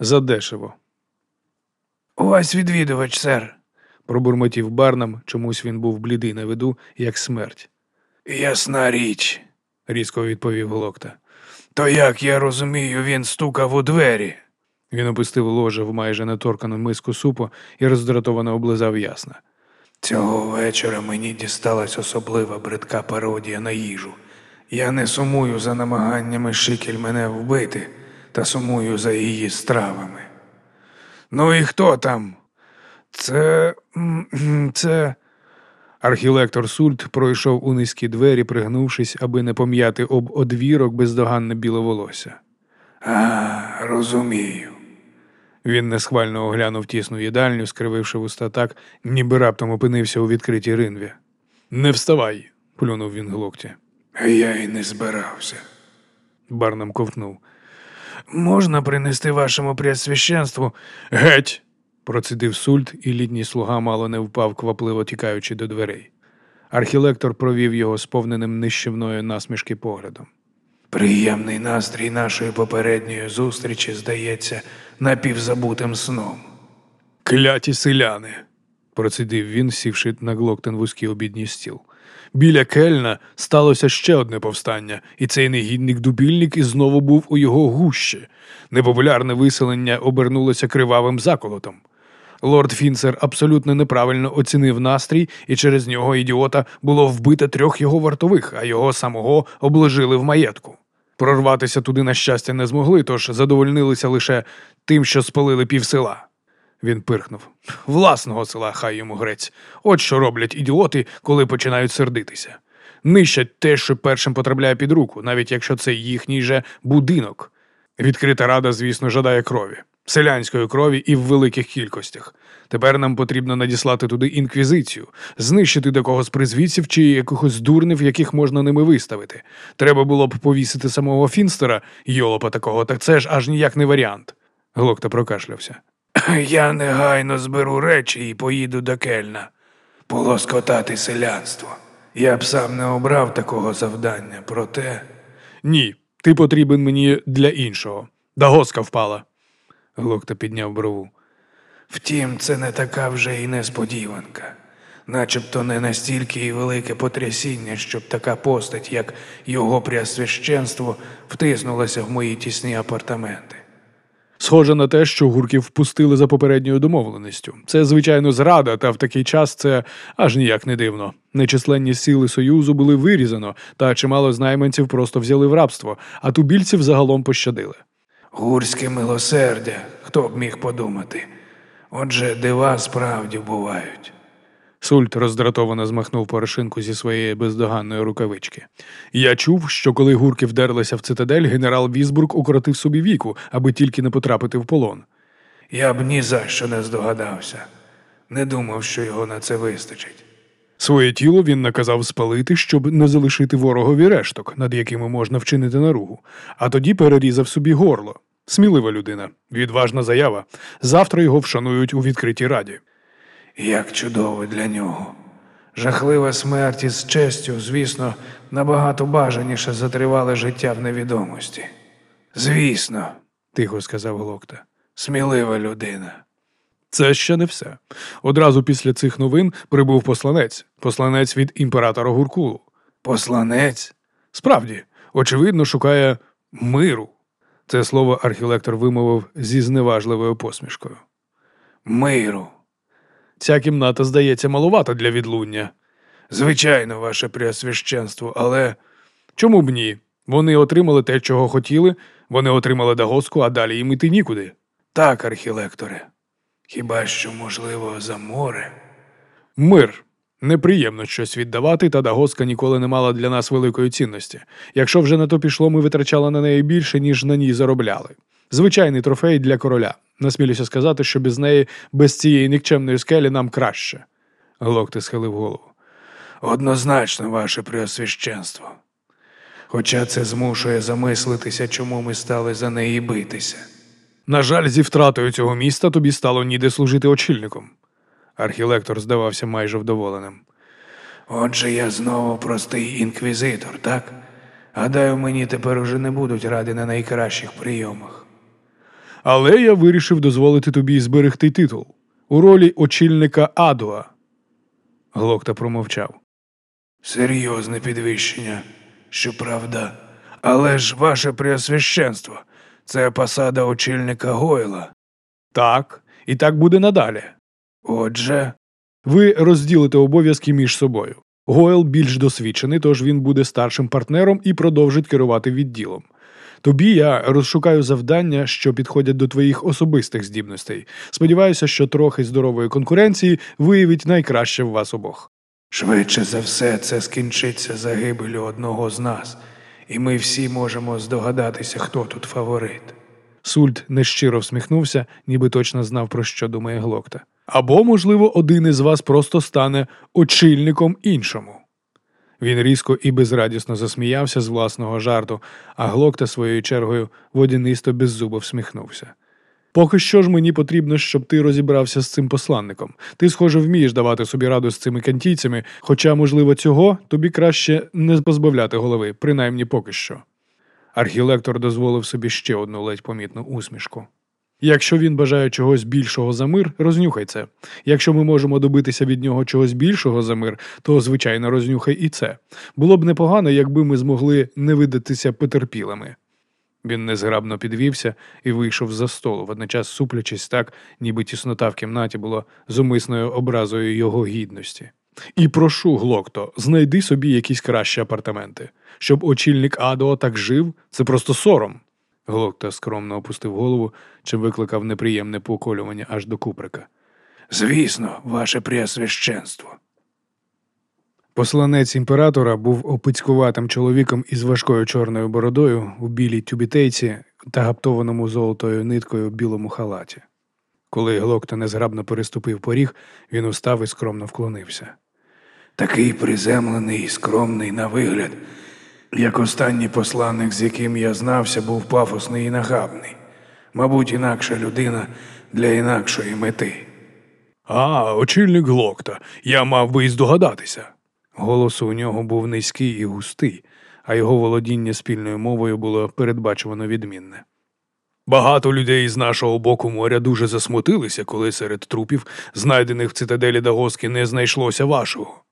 Задешево. Ось відвідувач, сер. Пробурмотів Барнам, чомусь він був блідий на виду, як смерть. Ясна річ, різко відповів Глокта. То як я розумію, він стукав у двері. Він опустив ложе в майже неторкану миску супу і роздратовано облизав ясна. Цього вечора мені дісталась особлива бридка пародія на їжу. Я не сумую за намаганнями Шикель мене вбити, та сумую за її стравами. Ну і хто там? Це. це. Архілектор Сульт пройшов у низькі двері, пригнувшись, аби не пом'яти об одвірок бездоганне біле волосся. А, розумію. Він несхвально оглянув тісну їдальню, скрививши вуста так, ніби раптом опинився у відкритій ринві. Не вставай, плюнув він глокті. Я й не збирався. Барнам ковтнув. Можна принести вашому преосвященству? Геть. процидив сульт, і літній слуга мало не впав, квапливо тікаючи до дверей. Архілектор провів його сповненим нищівної насмішки поглядом. Приємний настрій нашої попередньої зустрічі здається напівзабутим сном. Кляті селяни, процидив він, сівши на глоктен вузький обідній стіл. Біля Кельна сталося ще одне повстання, і цей негідник Дубильник і знову був у його гущі. Непопулярне виселення обернулося кривавим заколотом. Лорд Фінцер абсолютно неправильно оцінив настрій, і через нього ідіота було вбито трьох його вартових, а його самого обложили в маєтку. Прорватися туди, на щастя, не змогли, тож задовольнилися лише тим, що спалили пів села. Він пирхнув. Власного села, хай йому грець. От що роблять ідіоти, коли починають сердитися. Нищать те, що першим потрапляє під руку, навіть якщо це їхній же будинок. Відкрита рада, звісно, жадає крові, селянської крові і в великих кількостях. Тепер нам потрібно надіслати туди інквізицію, знищити до когось призвідців чи якихось дурнів, яких можна ними виставити. Треба було б повісити самого Фінстера, йолопа такого, так це ж аж ніяк не варіант. Глокта прокашлявся. Я негайно зберу речі і поїду до кельна. Полоскотати селянство. Я б сам не обрав такого завдання, проте. Ні, ти потрібен мені для іншого. Дагоска впала. Глокта підняв брову. Втім, це не така вже і несподіванка. Начебто не настільки і велике потрясіння, щоб така постать, як його преосвященство, втиснулася в мої тісні апартаменти. Схоже на те, що гурків впустили за попередньою домовленістю. Це, звичайно, зрада, та в такий час це аж ніяк не дивно. Нечисленні сили Союзу були вирізано, та чимало знайманців просто взяли в рабство, а тубільців загалом пощадили. Гурське милосердя, хто б міг подумати. Отже, дива справді бувають. Сульт роздратовано змахнув порошинку зі своєї бездоганної рукавички. Я чув, що коли гурки вдерлися в цитадель, генерал Вісбург укоротив собі віку, аби тільки не потрапити в полон. Я б ні за що не здогадався. Не думав, що його на це вистачить. Своє тіло він наказав спалити, щоб не залишити ворогові решток, над якими можна вчинити наругу, а тоді перерізав собі горло. Смілива людина, відважна заява. Завтра його вшанують у відкритій раді. Як чудово для нього. Жахлива смерть із честю, звісно, набагато бажаніше за тривале життя в невідомості. Звісно, тихо сказав Глокта. смілива людина. Це ще не все. Одразу після цих новин прибув посланець, посланець від імператора Гуркулу. Посланець? Справді, очевидно, шукає миру. Це слово архілектор вимовив зі зневажливою посмішкою. Миру. Ця кімната здається малувата для відлуння. Звичайно, ваше преосвященство, але Чому б ні? Вони отримали те, чого хотіли, вони отримали дагоску, а далі їм іти нікуди. так, архілекторе. Хіба що, можливо, за море? Мир. Неприємно щось віддавати, та дагоска ніколи не мала для нас великої цінності. Якщо вже на то пішло, ми витрачали на неї більше, ніж на ній заробляли. Звичайний трофей для короля. Насмілюся сказати, що без неї, без цієї нікчемної скелі нам краще. Глокти схилив голову. Однозначно, ваше преосвященство. Хоча це змушує замислитися, чому ми стали за неї битися. На жаль, зі втратою цього міста тобі стало ніде служити очільником. Архілектор здавався майже вдоволеним. Отже, я знову простий інквізитор, так? Гадаю, мені тепер уже не будуть ради на найкращих прийомах. Але я вирішив дозволити тобі зберегти титул у ролі очільника Адуа. Глокта промовчав. Серйозне підвищення, щоправда. Але ж ваше преосвященство, це посада очільника Гойла. Так, і так буде надалі. Отже, Ви розділите обов'язки між собою. Гойл більш досвідчений, тож він буде старшим партнером і продовжить керувати відділом. Тобі я розшукаю завдання, що підходять до твоїх особистих здібностей. Сподіваюся, що трохи здорової конкуренції виявить найкраще в вас обох. швидше за все це скінчиться загибелю одного з нас, і ми всі можемо здогадатися, хто тут фаворит. Сульт нещиро всміхнувся, ніби точно знав, про що думає Глокта. Або, можливо, один із вас просто стане очільником іншому. Він різко і безрадісно засміявся з власного жарту, а Глокта своєю чергою водянисто беззубо всміхнувся. Поки що ж мені потрібно, щоб ти розібрався з цим посланником. Ти, схоже, вмієш давати собі раду з цими кантійцями, хоча, можливо, цього тобі краще не позбавляти голови, принаймні поки що. Архілектор дозволив собі ще одну ледь помітну усмішку. Якщо він бажає чогось більшого за мир, рознюхай це. Якщо ми можемо добитися від нього чогось більшого за мир, то звичайно рознюхай і це. Було б непогано, якби ми змогли не видатися потерпілими. Він незграбно підвівся і вийшов за столу, водночас суплячись так, ніби тіснота в кімнаті була зумисною образою його гідності. І прошу, Глокто, знайди собі якісь кращі апартаменти. Щоб очільник Адо так жив, це просто сором. Глокта скромно опустив голову, чим викликав неприємне поколювання аж до куприка. Звісно, ваше преосвященство. Посланець імператора був опицькуватим чоловіком із важкою чорною бородою у білій тюбітейці та гаптованому золотою ниткою білому халаті. Коли Глокта незграбно переступив поріг, він устав і скромно вклонився. Такий приземлений і скромний на вигляд, як останній посланник, з яким я знався, був пафосний і нахабний. Мабуть, інакша людина для інакшої мети. А, очільник Глокта, я мав би і здогадатися. Голос у нього був низький і густий, а його володіння спільною мовою було передбачувано відмінне. Багато людей з нашого боку моря дуже засмутилися, коли серед трупів, знайдених в цитаделі Дагоски, не знайшлося вашого.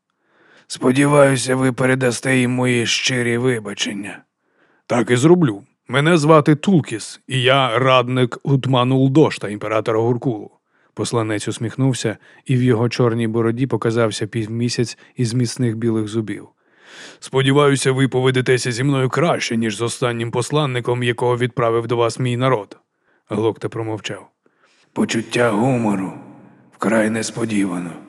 Сподіваюся, ви передасте їм мої щирі вибачення. Так і зроблю. Мене звати Тулкіс, і я радник Утману Улдошта, імператора Гуркулу. Посланець усміхнувся, і в його чорній бороді показався півмісяць із міцних білих зубів. Сподіваюся, ви поведетеся зі мною краще, ніж з останнім посланником, якого відправив до вас мій народ. Глокта промовчав. Почуття гумору вкрай несподівано.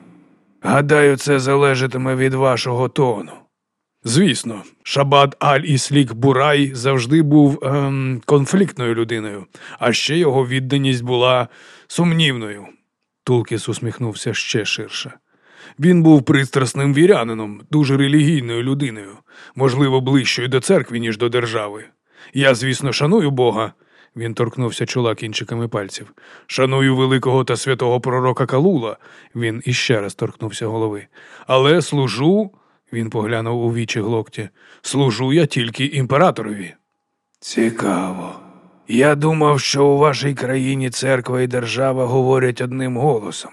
Гадаю, це залежатиме від вашого тону. Звісно, Шабад Аль-Іслік Бурай завжди був ем, конфліктною людиною, а ще його відданість була сумнівною. Тулкіс усміхнувся ще ширше. Він був пристрасним вірянином, дуже релігійною людиною, можливо, ближчою до церкви, ніж до держави. Я, звісно, шаную Бога. Він торкнувся чола кінчиками пальців. Шаную великого та святого пророка Калула. Він іще раз торкнувся голови. Але служу, він поглянув у вічі глокті, служу я тільки імператорові. Цікаво. Я думав, що у вашій країні церква і держава говорять одним голосом.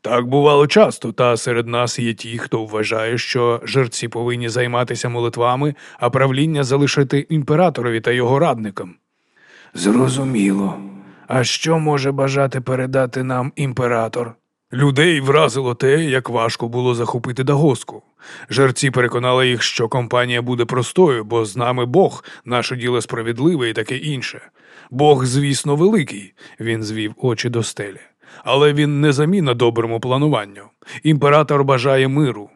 Так бувало часто, та серед нас є ті, хто вважає, що жерці повинні займатися молитвами, а правління залишити імператорові та його радникам. Зрозуміло. А що може бажати передати нам імператор? Людей вразило те, як важко було захопити Дагоску. Жерці переконали їх, що компанія буде простою, бо з нами Бог, наше діло справедливе і таке інше. Бог, звісно, великий, він звів очі до стелі. Але він не заміна доброму плануванню. Імператор бажає миру.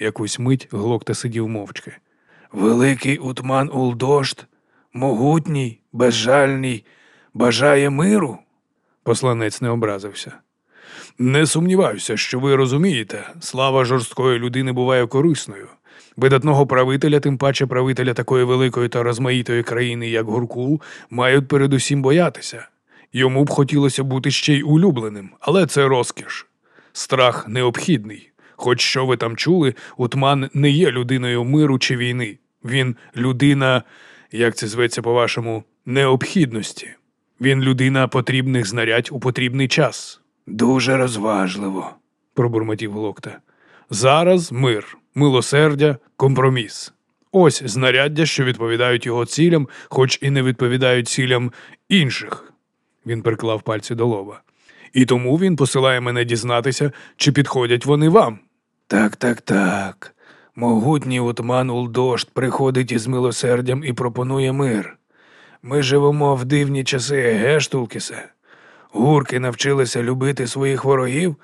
Якусь мить Глокта сидів мовчки. Великий Утман Улдошт, могутній, безжальний, бажає миру? Посланець не образився. Не сумніваюся, що ви розумієте, слава жорсткої людини буває корисною. Видатного правителя, тим паче правителя такої великої та розмаїтої країни, як Гуркул, мають передусім боятися. Йому б хотілося бути ще й улюбленим, але це розкіш. Страх необхідний. Хоч що ви там чули, Утман не є людиною миру чи війни. Він людина, як це зветься по-вашому, необхідності. Він людина потрібних знарядь у потрібний час, Дуже розважливо. пробурмотів Глокта. Зараз мир, милосердя, компроміс. Ось знаряддя, що відповідають його цілям, хоч і не відповідають цілям інших. Він приклав пальці до лоба. І тому він посилає мене дізнатися, чи підходять вони вам. Так, так, так. Могутній утман Улдошт приходить із милосердям і пропонує мир. Ми живемо в дивні часи, Гештулкісе. Гурки навчилися любити своїх ворогів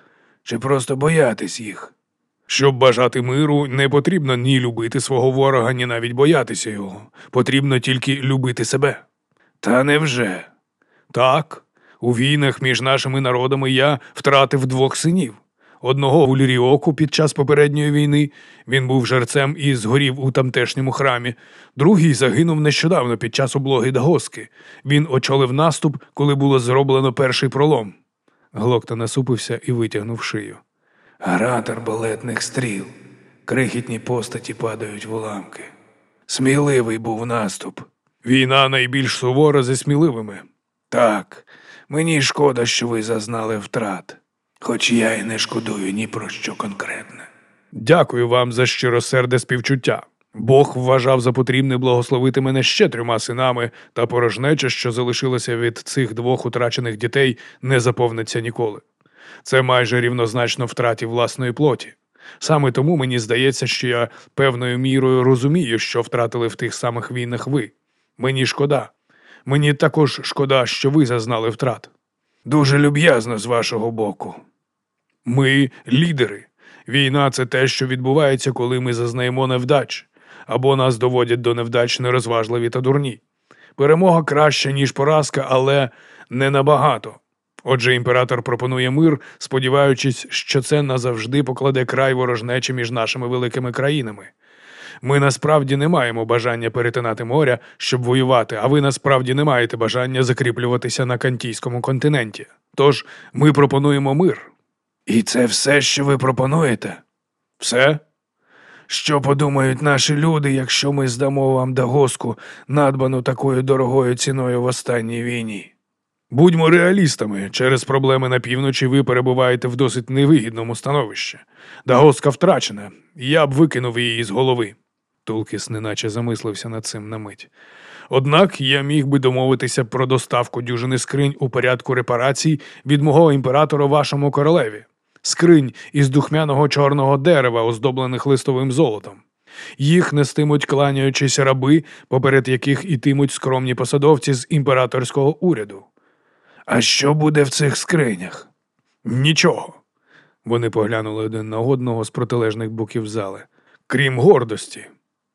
чи просто боятись їх. Щоб бажати миру, не потрібно ні любити свого ворога, ні навіть боятися його. Потрібно тільки любити себе. Та невже? Так, у війнах між нашими народами я втратив двох синів. Одного в Уліріоку під час попередньої війни він був жерцем і згорів у тамтешньому храмі. Другий загинув нещодавно під час облоги Дагоски. Він очолив наступ, коли було зроблено перший пролом. Глокта насупився і витягнув шию. Гратор балетних стріл. Крихітні постаті падають в уламки. Сміливий був наступ. Війна найбільш сувора зі сміливими. Так, мені шкода, що ви зазнали втрат, хоч я й не шкодую ні про що конкретне. Дякую вам за щиросерде співчуття. Бог вважав за потрібне благословити мене ще трьома синами, та порожнеча, що залишилася від цих двох утрачених дітей, не заповниться ніколи. Це майже рівнозначно втраті власної плоті. Саме тому мені здається, що я певною мірою розумію, що втратили в тих самих війнах ви. Мені шкода. Мені також шкода, що ви зазнали втрат. Дуже люб'язно з вашого боку. Ми лідери. Війна це те, що відбувається, коли ми зазнаємо невдач, або нас доводять до невдач нерозважливі та дурні. Перемога краща, ніж поразка, але не набагато. Отже, імператор пропонує мир, сподіваючись, що це назавжди покладе край ворожнечі між нашими великими країнами. Ми насправді не маємо бажання перетинати моря, щоб воювати, а ви насправді не маєте бажання закріплюватися на Кантійському континенті. Тож ми пропонуємо мир. І це все, що ви пропонуєте? Все? Що подумають наші люди, якщо ми здамо вам дагоску, надбану такою дорогою ціною в останній війні? Будьмо реалістами. Через проблеми на півночі ви перебуваєте в досить невигідному становищі. Дагоска втрачена. Я б викинув її з голови. Тулкіс неначе замислився над цим на мить. Однак я міг би домовитися про доставку дюжини скринь у порядку репарацій від мого імператора вашому королеві. Скринь із духмяного чорного дерева, оздоблених листовим золотом. Їх нестимуть кланяючись раби, поперед яких ітимуть скромні посадовці з імператорського уряду. А що буде в цих скринях? Нічого. Вони поглянули один на одного з протилежних боків зали. Крім гордості.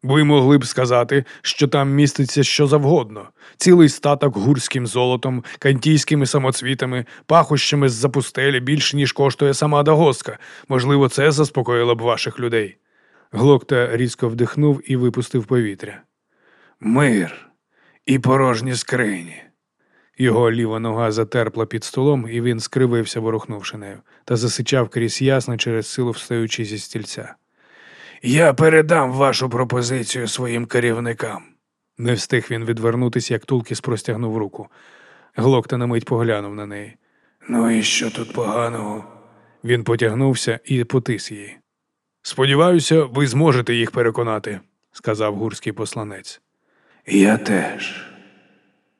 Ви могли б сказати, що там міститься що завгодно: цілий статок гурським золотом, кантійськими самоцвітами, пахощами з запустелі більше, ніж коштує сама Дагоска. Можливо, це заспокоїло б ваших людей. Глокта різко вдихнув і випустив повітря. Мир і порожні скрині. Його ліва нога затерпла під столом, і він скривився, ворухнувши нею, та засичав крізь ясно через силу встаючи зі стільця. Я передам вашу пропозицію своїм керівникам. Не встиг він відвернутися, як Тулкіс простягнув руку. Глокта на мить поглянув на неї. Ну і що тут поганого? Він потягнувся і потис її. Сподіваюся, ви зможете їх переконати, сказав гурський посланець. Я теж.